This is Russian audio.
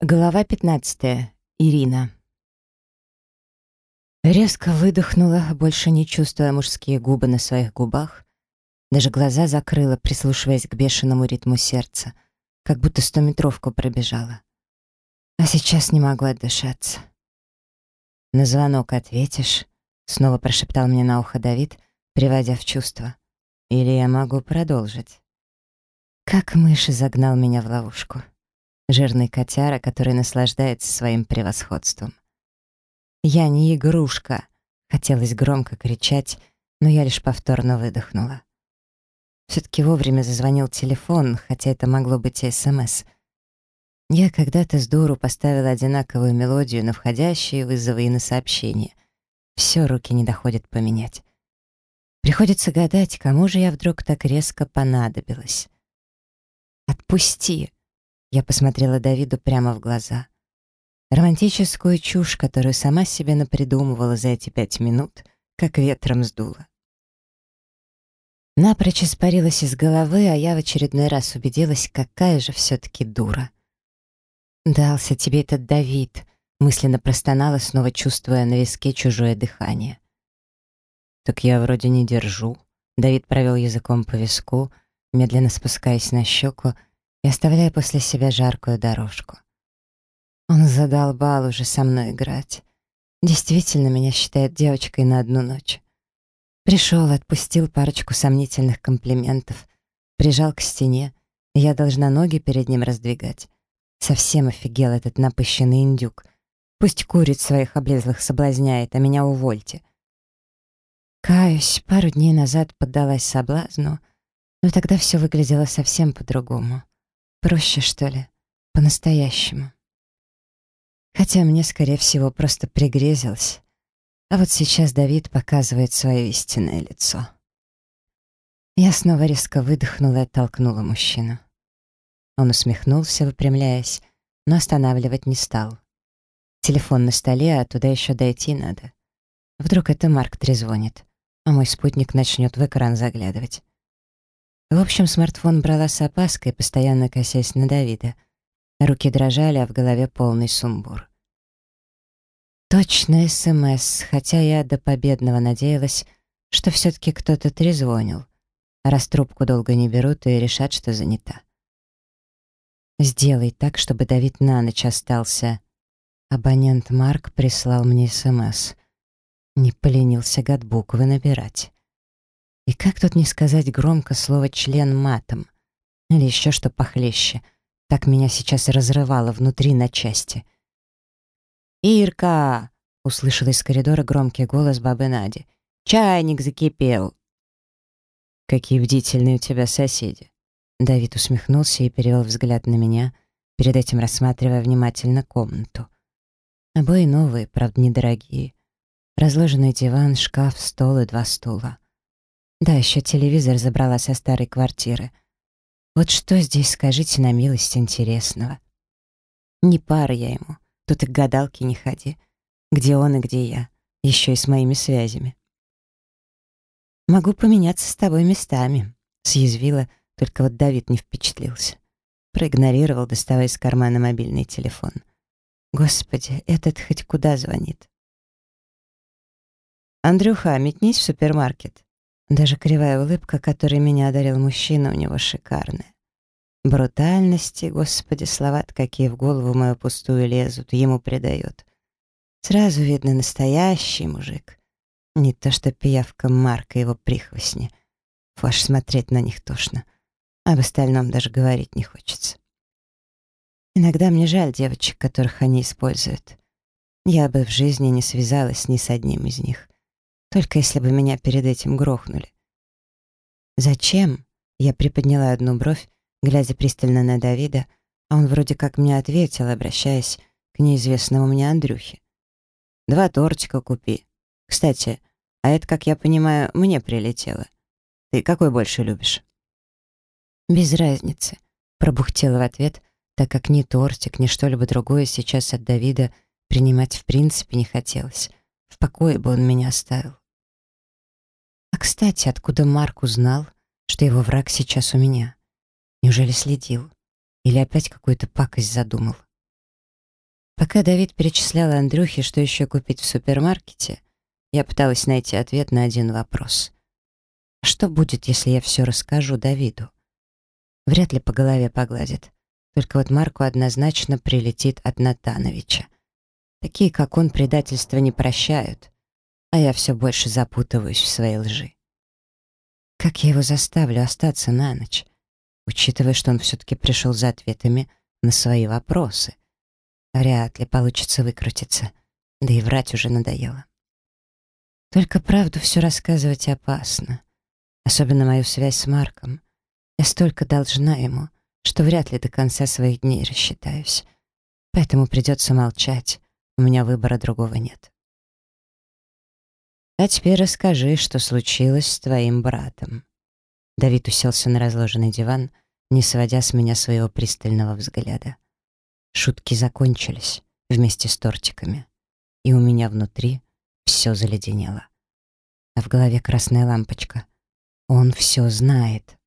Глава 15. Ирина. Резко выдохнула, больше не чувствуя мужские губы на своих губах. Даже глаза закрыла, прислушиваясь к бешеному ритму сердца, как будто стометровку пробежала. А сейчас не могу отдышаться. «На звонок ответишь?» — снова прошептал мне на ухо Давид, приводя в чувство. «Или я могу продолжить?» Как мышь загнал меня в ловушку жирный котяра, который наслаждается своим превосходством. «Я не игрушка!» — хотелось громко кричать, но я лишь повторно выдохнула. Все-таки вовремя зазвонил телефон, хотя это могло быть и СМС. Я когда-то с дуру поставила одинаковую мелодию на входящие вызовы и на сообщения. Все руки не доходят поменять. Приходится гадать, кому же я вдруг так резко понадобилась. «Отпусти!» Я посмотрела Давиду прямо в глаза. Романтическую чушь, которую сама себе напридумывала за эти пять минут, как ветром сдуло. Напрочь испарилась из головы, а я в очередной раз убедилась, какая же все-таки дура. «Дался тебе этот Давид», — мысленно простонала, снова чувствуя на виске чужое дыхание. «Так я вроде не держу». Давид провел языком по виску, медленно спускаясь на щеку, и оставляя после себя жаркую дорожку. Он задолбал уже со мной играть. Действительно меня считает девочкой на одну ночь. Пришел, отпустил парочку сомнительных комплиментов, прижал к стене, и я должна ноги перед ним раздвигать. Совсем офигел этот напыщенный индюк. Пусть куриц своих облезлых соблазняет, а меня увольте. Каюсь, пару дней назад поддалась соблазну, но тогда все выглядело совсем по-другому. Проще, что ли? По-настоящему. Хотя мне, скорее всего, просто пригрезилось. А вот сейчас Давид показывает свое истинное лицо. Я снова резко выдохнула и оттолкнула мужчину. Он усмехнулся, выпрямляясь, но останавливать не стал. Телефон на столе, а туда еще дойти надо. Вдруг это Марк трезвонит, а мой спутник начнет в экран заглядывать. В общем, смартфон брала с опаской, постоянно косясь на Давида. Руки дрожали, а в голове полный сумбур. Точно СМС, хотя я до победного надеялась, что все-таки кто-то трезвонил. Раз трубку долго не берут и решат, что занята. Сделай так, чтобы Давид на ночь остался. Абонент Марк прислал мне СМС. Не поленился гад буквы набирать. И как тут не сказать громко слово «член» матом? Или еще что похлеще. Так меня сейчас разрывало внутри на части. «Ирка!» — услышала из коридора громкий голос бабы Нади. «Чайник закипел!» «Какие бдительные у тебя соседи!» Давид усмехнулся и перевел взгляд на меня, перед этим рассматривая внимательно комнату. Обои новые, правда, недорогие. Разложенный диван, шкаф, стол и два стула. Да, еще телевизор забрала со старой квартиры. Вот что здесь, скажите на милость интересного? Не пара я ему, тут и к гадалке не ходи. Где он и где я, еще и с моими связями. Могу поменяться с тобой местами, съязвила, только вот Давид не впечатлился. Проигнорировал, доставая из кармана мобильный телефон. Господи, этот хоть куда звонит. «Андрюха, метнись в супермаркет», даже кривая улыбка, которой меня одарил мужчина, у него шикарная. Брутальности, господи, слова какие в голову мою пустую лезут, ему придает. Сразу видно настоящий мужик. Не то что пиявка Марка его прихвостни. Фаш смотреть на них тошно. Об остальном даже говорить не хочется. Иногда мне жаль девочек, которых они используют. Я бы в жизни не связалась ни с одним из них. Только если бы меня перед этим грохнули. «Зачем?» — я приподняла одну бровь, глядя пристально на Давида, а он вроде как мне ответил, обращаясь к неизвестному мне Андрюхе. «Два тортика купи. Кстати, а это, как я понимаю, мне прилетело. Ты какой больше любишь?» «Без разницы», — пробухтела в ответ, так как ни тортик, ни что-либо другое сейчас от Давида принимать в принципе не хотелось. В покое бы он меня оставил. Кстати, откуда Марк узнал, что его враг сейчас у меня? Неужели следил? Или опять какую-то пакость задумал? Пока Давид перечислял Андрюхе, что еще купить в супермаркете, я пыталась найти ответ на один вопрос. Что будет, если я все расскажу Давиду? Вряд ли по голове погладит. Только вот Марку однозначно прилетит от Натановича. Такие, как он, предательства не прощают, а я все больше запутываюсь в своей лжи. Как я его заставлю остаться на ночь, учитывая, что он все-таки пришел за ответами на свои вопросы? Вряд ли получится выкрутиться, да и врать уже надоело. Только правду все рассказывать опасно, особенно мою связь с Марком. Я столько должна ему, что вряд ли до конца своих дней рассчитаюсь. Поэтому придется молчать, у меня выбора другого нет. А теперь расскажи, что случилось с твоим братом. Давид уселся на разложенный диван, не сводя с меня своего пристального взгляда. Шутки закончились вместе с тортиками, и у меня внутри все заледенело. А в голове красная лампочка. Он все знает.